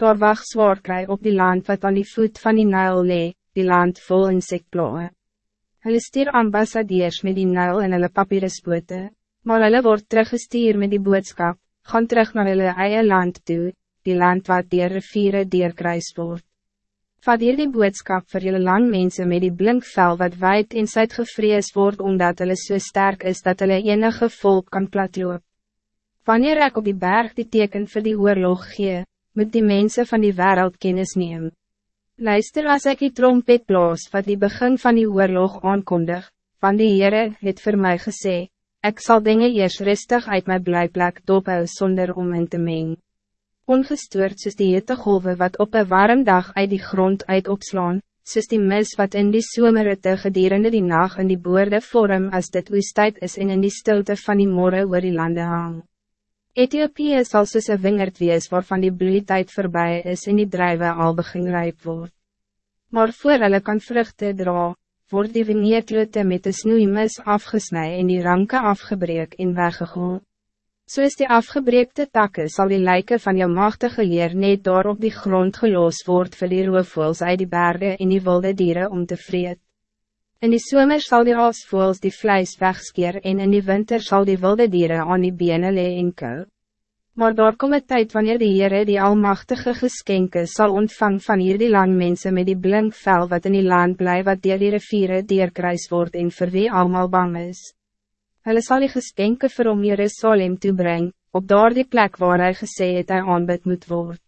Daar wacht zwaar kry op die land wat aan die voet van die Nijl lee, die land vol insektploe. Hulle stuur ambassadeurs met die Nijl en hulle papieresbote, maar hulle word teruggestuur met die boodskap, gaan terug naar hulle eie land toe, die land wat dier riviere deurkruis word. Vat hier die boodskap voor jullie lang mensen met die blinkvel wat wijd in zuid gevrees word omdat hulle so sterk is dat hulle enige volk kan platloop. Wanneer ik op die berg die teken voor die oorlog gee, moet die mensen van die wereld kennis neem. Luister als ik die trompet blaas wat die begin van die oorlog aankondig, van die Heere het voor mij gesê, ik zal dingen eerst rustig uit mijn blijplek dophou zonder om in te mengen ongestoord soos die hittegolwe wat op een warm dag uit die grond uit opslaan, soos die mis wat in die somerritte gedurende die nacht in die boorde vorm as dit oestijd is en in die stilte van die morgen oor die lande hang. Ethiopië sal soos een wingerd wees waarvan die bloeitijd voorbij is en die drijven al begin rijp word. Maar voor hulle kan vruchten dra, word die vineerklote met de snoeimis afgesnij en die ranke afgebreek en weggegooid. So is die afgebreekte takken zal die lijken van jou machtige leer net daar op die grond geloos word vir die roofvoels uit die bergen en die wilde dieren om te vreet. In die zomer zal die aasvoels die vlijs wegskeer en in die winter zal die wilde dieren aan die benen lee en kou. Maar daar kom een tijd wanneer die Heere die almachtige geskenke zal ontvang van hier die lang mensen met die blink vel wat in die land bly wat dier die riviere deurkruis word en vir wie allemaal bang is. Hulle sal die geskenke vir om Jerusalem toebreng, op daar die plek waar hy gesê het hy aanbid moet word.